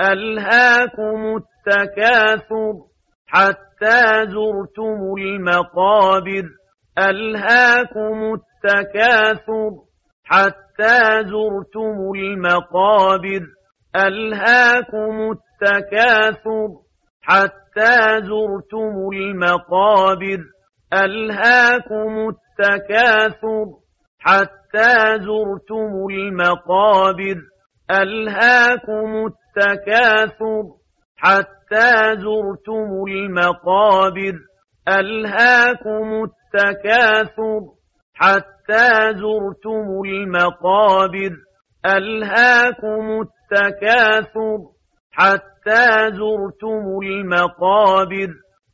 ألهاكم التكاثر حتى زرتم المقابر. ألهاكم التكاثر حتى زرتم المقابر. ألهاكم التكاثر حتى زرتم المقابر. ألهاكم التكاثر حتى زرتم المقابر. ألهاكم التكاثر حتى زرتم المقابر ألهاكم التكاثر حتى زرتم المقابر ألهاكم التكاثر حتى زرتم المقابر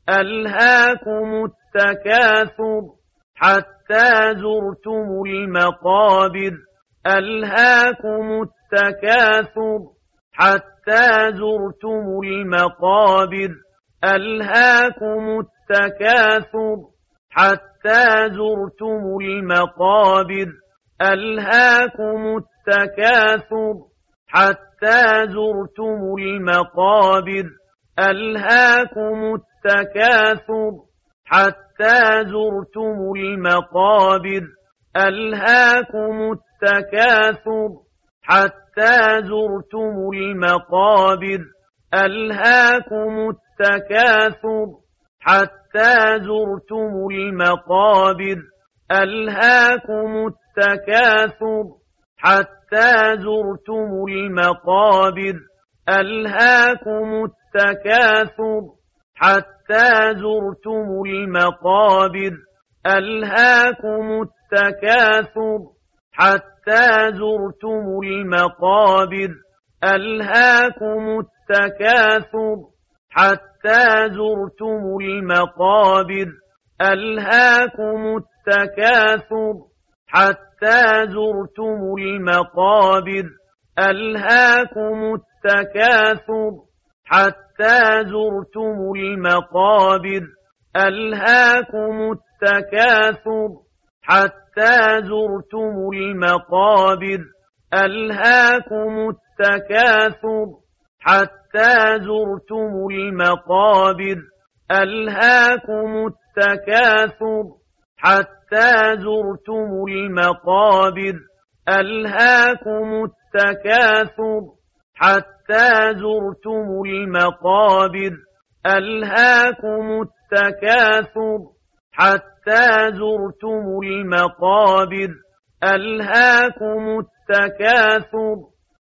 ألهاكم التكاثر حتى زرتم المقابر ألهاكم التكاثر حتى زرتم المقابر ألهاكم التكاثر؟ حتى زرتم المقابر ألهاكم التكاثر؟ حتى زرتم المقابر ألهاكم التكاثر؟ حتى زرتم المقابر ألهاكم التكاثر؟ حتى زرتم المقابر ألهاكم التكاثر؟ حتى زرتم المقابر ألهاكم التكاثر؟ حتى زرتم المقابر ألهاكم التكاثر؟ حتى زرتم المقابر ألهاكم التكاثر؟ حتى زرتم المقابر ألهاكم التكاثر. حتى زرتم المقابر ألهاكم التكاثر. حتى زرتم المقابر ألهاكم التكاثر. حتى زرتم المقابر ألهاكم التكاثر. حتى زرتم المقابر ألهاكم التكاثر حتى زرتم المقابر ألهاكم التكاثر حتى زرتم المقابر ألهاكم التكاثر حتى زرتم المقابر ألهاكم التكاثر حتى زرتم المقابر ألهاكم التكاثر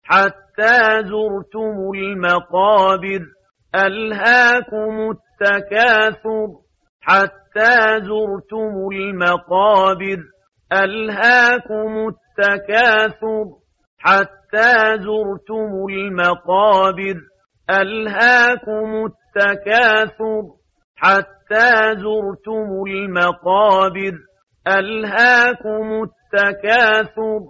حتى زرتم المقابر ألهاكم التكاثر حتى زرتم المقابر ألهاكم التكاثر حتى زرتم المقابر ألهاكم التكاثر حتى زرتم المقابر ألهاكم التكاثر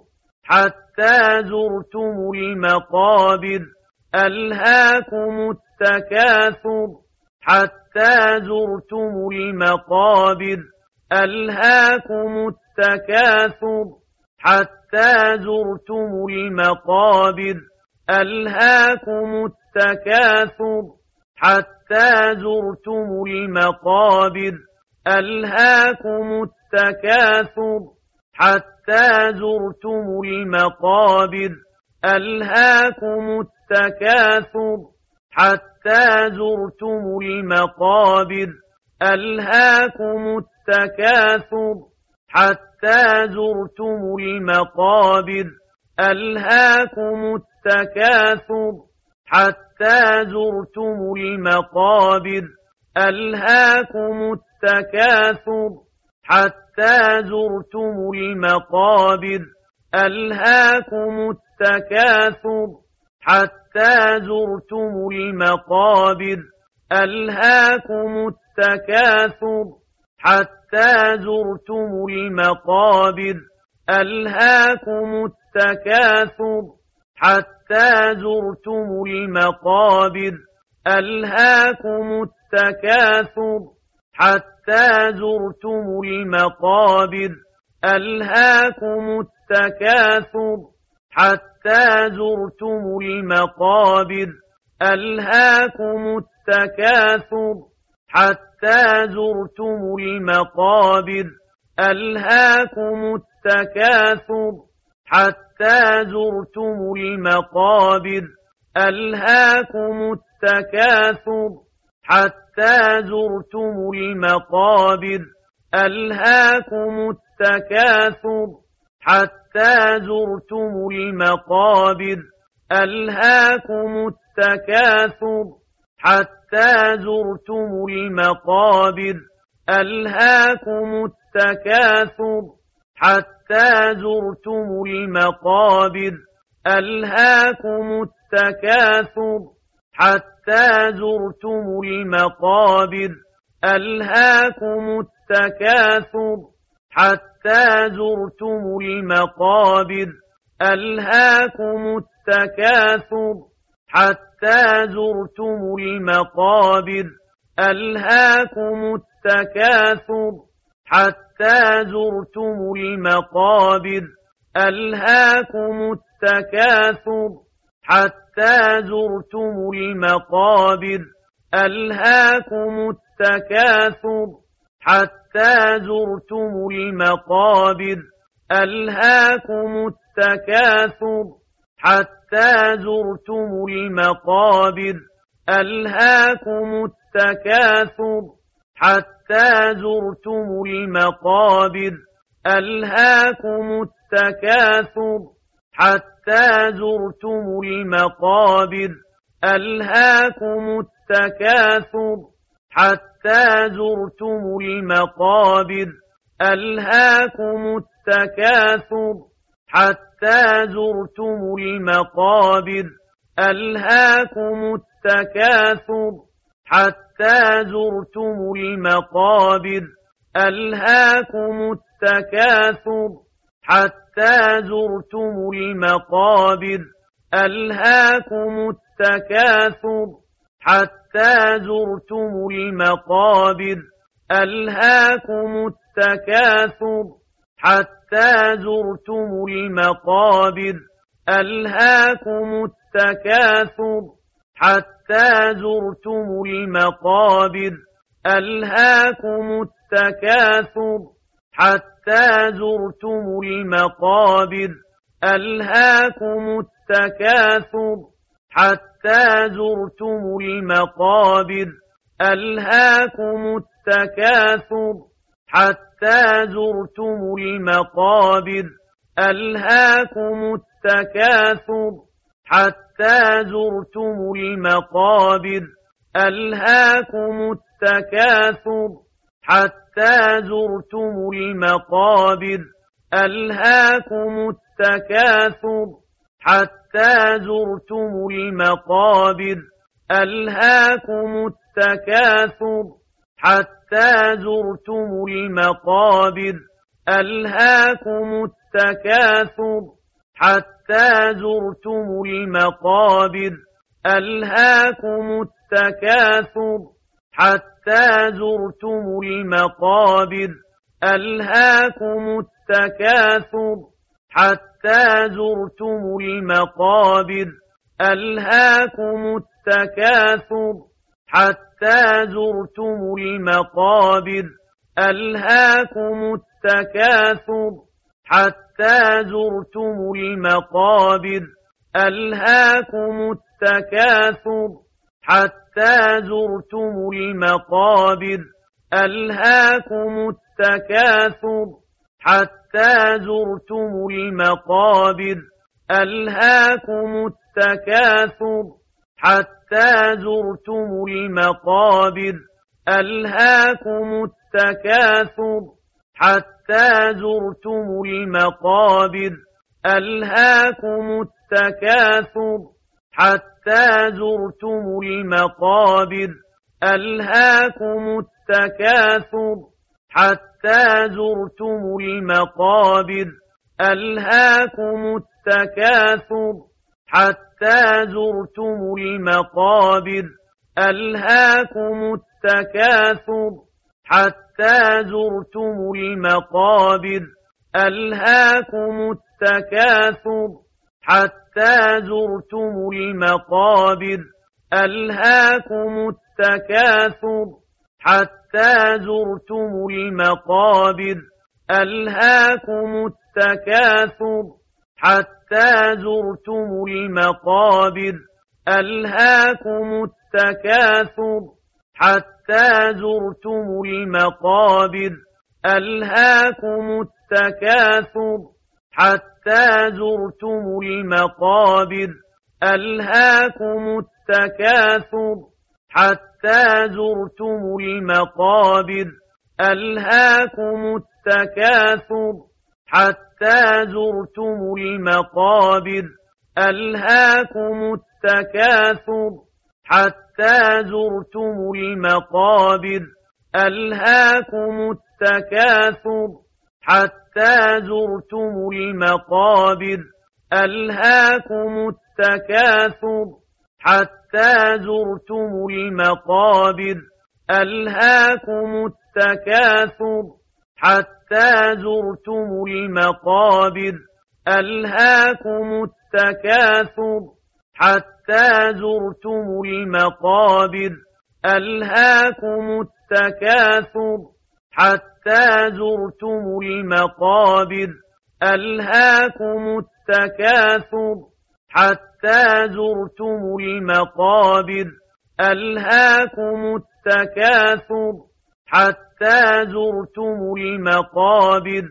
حتى زرتم المقابر ألهاكم التكاثر حتى زرتم المقابر ألهاكم التكاثر حتى زرتم المقابر ألهاكم التكاثر حتى زرتم المقابر ألهاكم التكاثر حتى زرتم المقابر ألهاكم التكاثر حتى زرتم المقابر ألهاكم التكاثر حتى زرتم المقابر ألهاكم التكاثر حتى زرتم المقابر ألهاكم التكاثر. حتى زرتم المقابر ألهاكم التكاثر. حتى زرتم المقابر ألهاكم التكاثر. حتى زرتم المقابر ألهاكم التكاثر. حتى زرتم المقابر ألهاكم التكاثر. حتى زرتم المقابر ألهاكم التكاثر. حتى زرتم المقابر ألهاكم التكاثر. حتى زرتم المقابر ألهاكم التكاثر. حتى زرتم المقابر ألهاكم التكاثر. حتى زرتم المقابر ألهاكم التكاثر. حتى زرتم المقابر ألهاكم التكاثر. حتى زرتم المقابر ألهاكم التكاثر. حتى زرتم المقابر ألهاكم التكاثر. حتى زرتم المقابر ألهاكم التكاثر. حتى زرتم المقابر ألهاكم التكاثر. حتى زرتم المقابر ألهاكم التكاثر. حتى زرتم المقابر ألهاكم التكاثر. حتى زرتم المقابر ألهاكم التكاثر. حتى زرتم المقابر ألهاكم التكاثر. حتى زرتم المقابر ألهاكم التكاثر. حتى زرتم المقابر ألهاكم التكاثر. حتى زرتم المقابر ألهاكم التكاثر. حتى زرتم المقابر ألهاكم التكاثر. حتى زرتم المقابر ألهاكم التكاثر. حتى زرتم المقابر ألهاكم التكاثر حتى زرتم المقابر ألهاكم التكاثر حتى زرتم المقابر ألهاكم التكاثر حتى زرتم المقابر ألهاكم التكاثر حتى زرتم المقابر ألهاكم التكاثر. حتى زرتم المقابر ألهاكم التكاثر. حتى زرتم المقابر ألهاكم التكاثر. حتى زرتم المقابر ألهاكم التكاثر. حتى زرتم المقابر ألهاكم التكاثر. حتى زرتم المقابر ألهاكم التكاثر. حتى زرتم المقابر ألهاكم التكاثر. حتى زرتم المقابر ألهاكم التكاثر. حتى زرتم المقابر ألهاكم التكاثر. حتى زرتم المقابر ألهاكم التكاثر. حتى زرتم المقابر ألهاكم التكاثر. حتى زرتم المقابر ألهاكم التكاثر. حتى زرتم المقابر ألهاكم التكاثر. حتى زرتم المقابر ألهاكم التكاثر. حتى زرتم المقابر ألهاكم التكاثر. حتى زرتم المقابر ألهاكم التكاثر. حتى زرتم المقابر ألهاكم التكاثر. حتى زرتم المقابر ألهاكم التكاثر. حتى زرتم المقابر ألهاكم التكاثر. حتى زرتم المقابر ألهاكم التكاثر. حتى زرتم المقابر ألهاكم التكاثر. حتى زرتم المقابر ألهاكم التكاثر. حتى زرتم المقابر ألهاكم التكاثر. حتى زرتم المقابر ألهاكم التكاثر. حتى زرتم المقابر ألهاكم التكاثر. حتى زرتم المقابر ألهاكم التكاثر. حتى زرتم المقابر ألهاكم التكاثر. حتى زرتم المقابر ألهاكم التكاثر. حتى زرتم المقابر ألهاكم التكاثر. حتى زرتم المقابر ألهاكم التكاثر. حتى زرتم المقابر ألهاكم التكاثر. حتى زرتم المقابر ألهاكم التكاثر. حتى زرتم المقابر ألهاكم التكاثر. حتى زرتم المقابر ألهاكم التكاثر. حتى زرتم المقابر ألهاكم التكاثر. حتى زرتم المقابر